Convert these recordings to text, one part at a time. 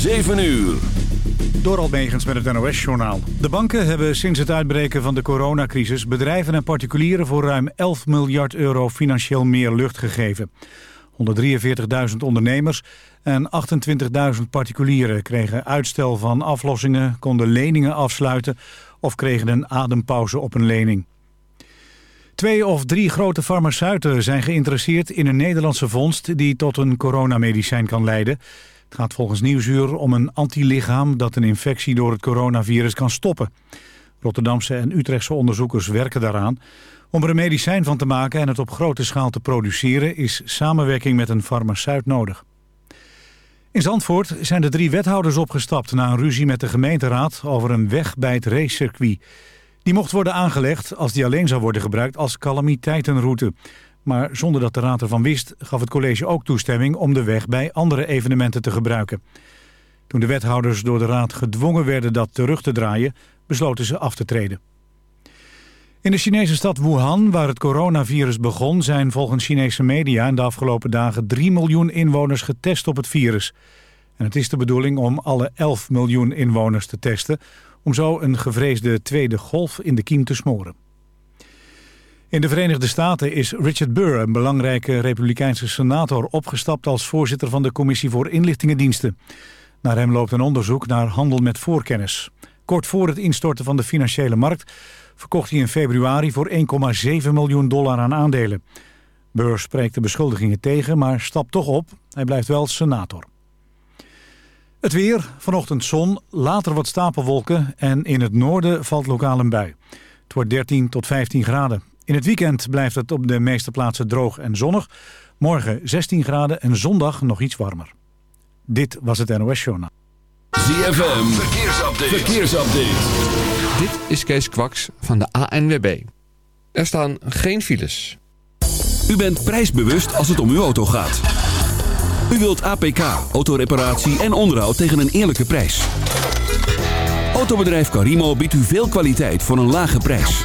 7 uur. Door Almegens met het NOS-journaal. De banken hebben sinds het uitbreken van de coronacrisis... bedrijven en particulieren voor ruim 11 miljard euro financieel meer lucht gegeven. 143.000 ondernemers en 28.000 particulieren kregen uitstel van aflossingen... konden leningen afsluiten of kregen een adempauze op een lening. Twee of drie grote farmaceuten zijn geïnteresseerd in een Nederlandse vondst... die tot een coronamedicijn kan leiden... Het gaat volgens Nieuwsuur om een antilichaam dat een infectie door het coronavirus kan stoppen. Rotterdamse en Utrechtse onderzoekers werken daaraan. Om er een medicijn van te maken en het op grote schaal te produceren... is samenwerking met een farmaceut nodig. In Zandvoort zijn de drie wethouders opgestapt... na een ruzie met de gemeenteraad over een weg bij het racecircuit. Die mocht worden aangelegd als die alleen zou worden gebruikt als calamiteitenroute... Maar zonder dat de raad ervan wist, gaf het college ook toestemming om de weg bij andere evenementen te gebruiken. Toen de wethouders door de raad gedwongen werden dat terug te draaien, besloten ze af te treden. In de Chinese stad Wuhan, waar het coronavirus begon, zijn volgens Chinese media in de afgelopen dagen 3 miljoen inwoners getest op het virus. En het is de bedoeling om alle 11 miljoen inwoners te testen, om zo een gevreesde tweede golf in de kiem te smoren. In de Verenigde Staten is Richard Burr, een belangrijke republikeinse senator... opgestapt als voorzitter van de Commissie voor Inlichtingendiensten. Naar hem loopt een onderzoek naar handel met voorkennis. Kort voor het instorten van de financiële markt... verkocht hij in februari voor 1,7 miljoen dollar aan aandelen. Burr spreekt de beschuldigingen tegen, maar stapt toch op. Hij blijft wel senator. Het weer, vanochtend zon, later wat stapelwolken... en in het noorden valt lokaal een bui. Het wordt 13 tot 15 graden. In het weekend blijft het op de meeste plaatsen droog en zonnig. Morgen 16 graden en zondag nog iets warmer. Dit was het NOS Journaal. ZFM, verkeersupdate. verkeersupdate. Dit is Kees Kwaks van de ANWB. Er staan geen files. U bent prijsbewust als het om uw auto gaat. U wilt APK, autoreparatie en onderhoud tegen een eerlijke prijs. Autobedrijf Carimo biedt u veel kwaliteit voor een lage prijs.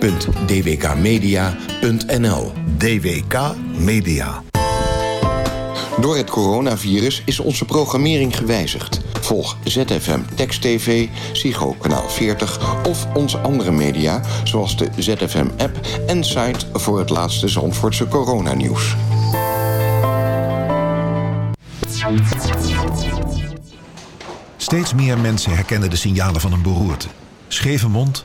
www.dwkmedia.nl DWK Media. Door het coronavirus is onze programmering gewijzigd. Volg ZFM Text TV, Psycho Kanaal 40 of onze andere media... zoals de ZFM-app en site voor het laatste Zandvoortse coronanieuws. Steeds meer mensen herkennen de signalen van een beroerte. Scheve mond,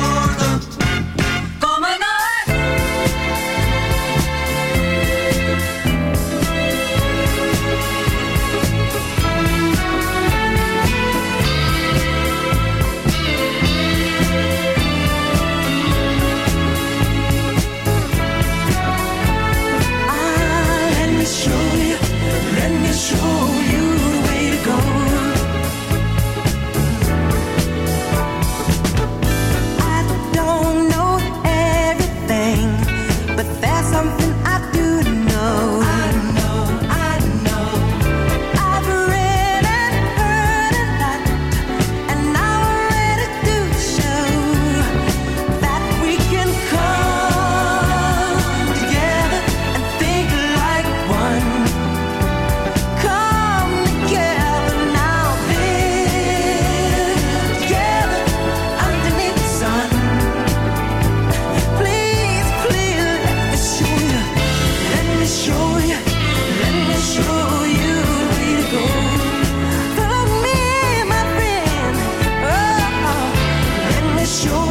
sure.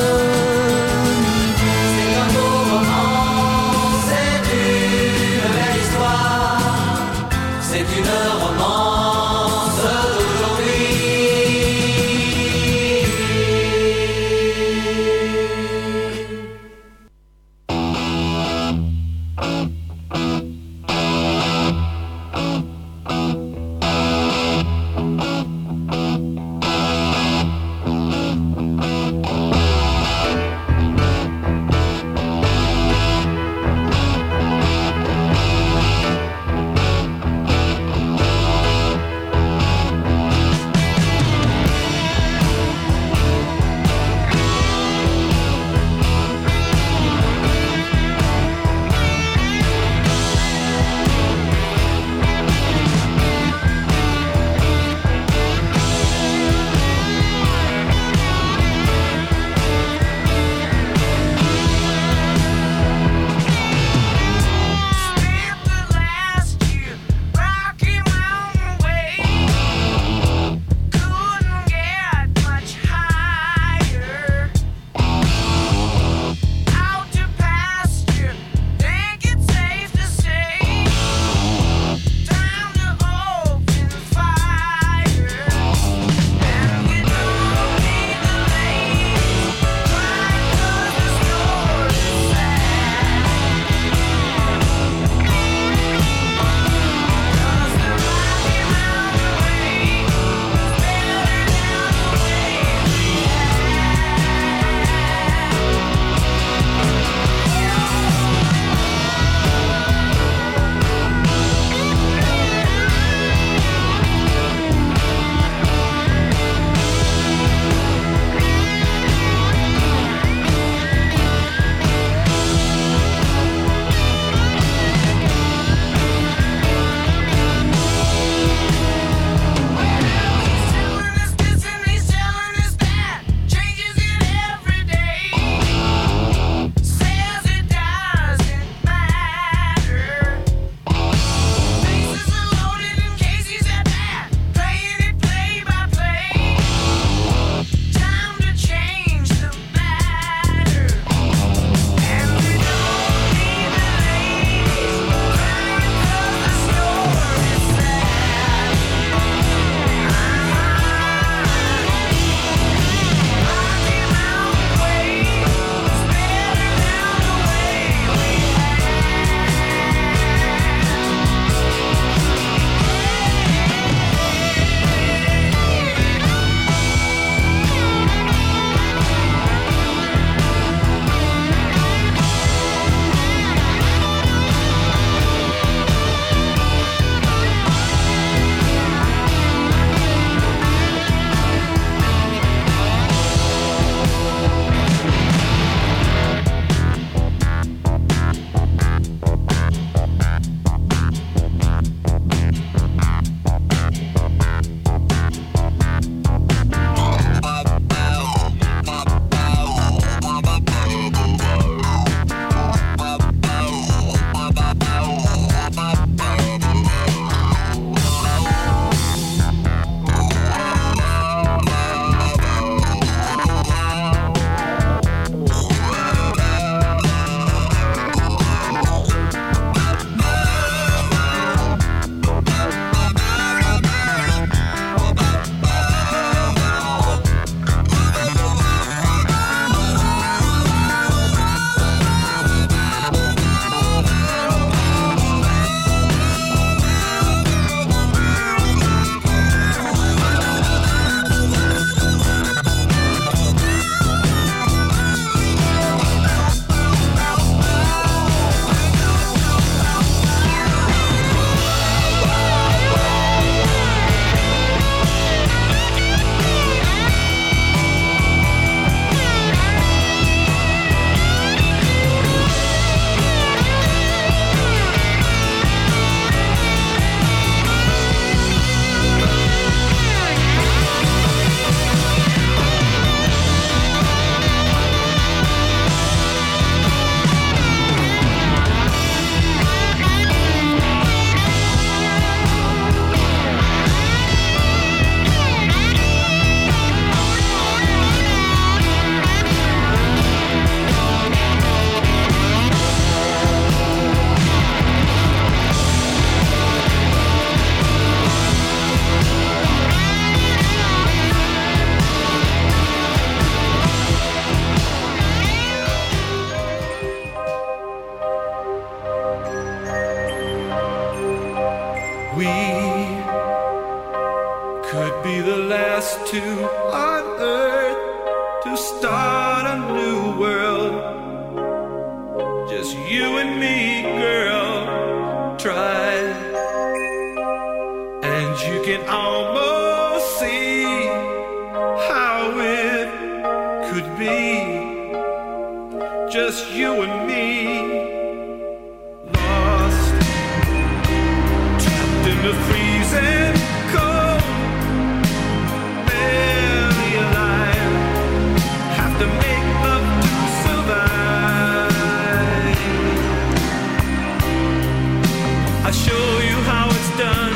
Show you how it's done.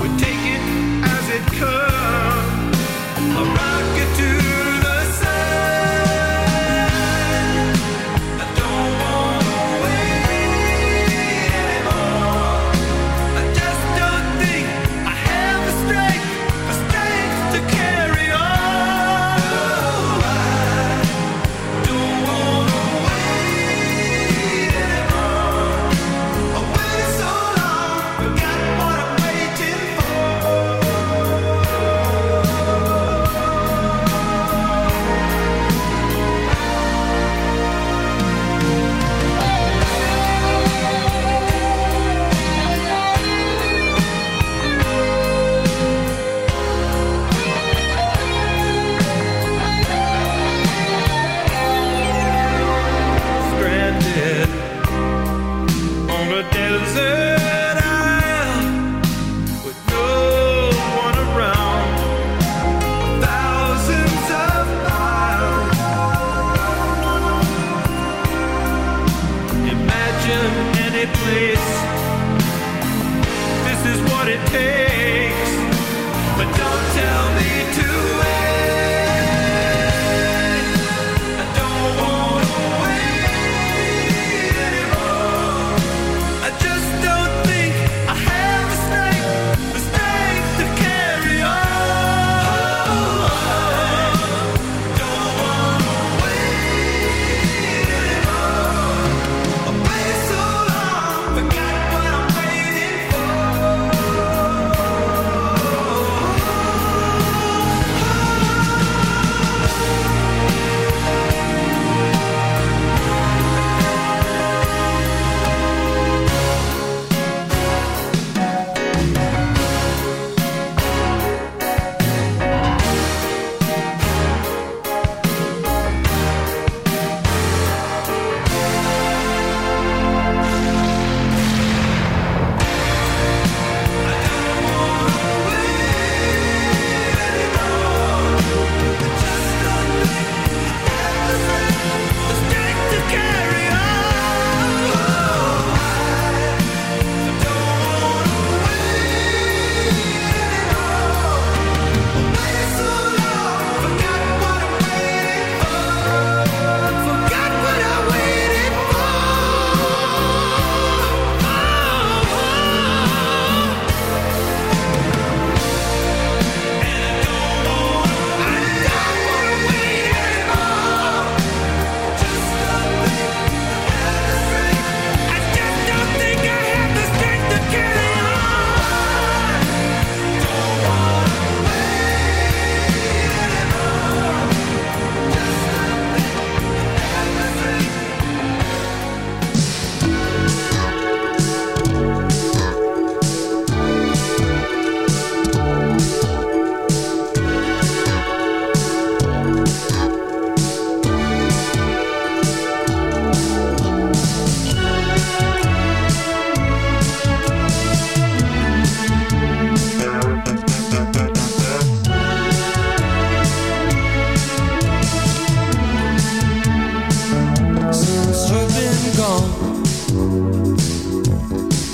We take it as it comes.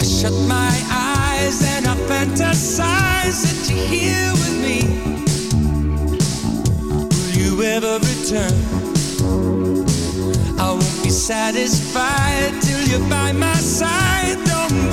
I shut my eyes and I fantasize that you're here with me. Will you ever return? I won't be satisfied till you're by my side. Don't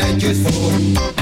I just for